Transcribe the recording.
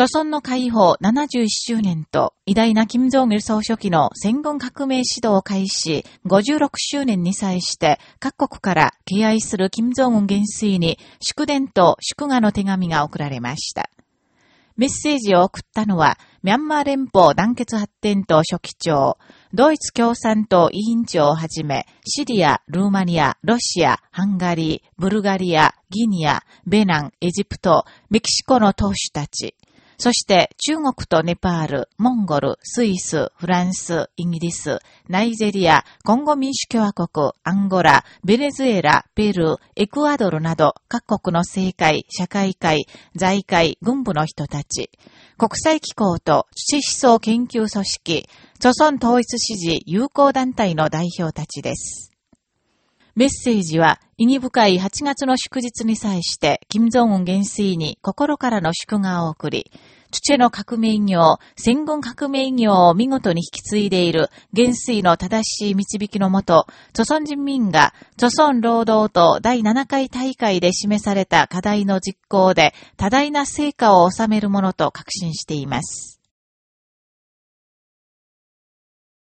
著村の解放71周年と偉大な金正義総書記の戦軍革命指導を開始56周年に際して各国から敬愛する金正恩元帥に祝電と祝賀の手紙が送られました。メッセージを送ったのは、ミャンマー連邦団結発展党書記長、ドイツ共産党委員長をはじめ、シリア、ルーマニア、ロシア、ハンガリー、ブルガリア、ギニア、ベナン、エジプト、メキシコの党首たち、そして中国とネパール、モンゴル、スイス、フランス、イギリス、ナイジェリア、コンゴ民主共和国、アンゴラ、ベネズエラ、ペルー、エクアドルなど各国の政界、社会界、財界、軍部の人たち、国際機構と土思想研究組織、著村統一支持友好団体の代表たちです。メッセージは、意義深い8月の祝日に際して、金正恩元帥に心からの祝賀を送り、土の革命業、戦軍革命業を見事に引き継いでいる元帥の正しい導きのもと、著村人民が、著村労働党第7回大会で示された課題の実行で多大な成果を収めるものと確信しています。